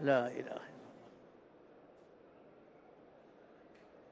لا إله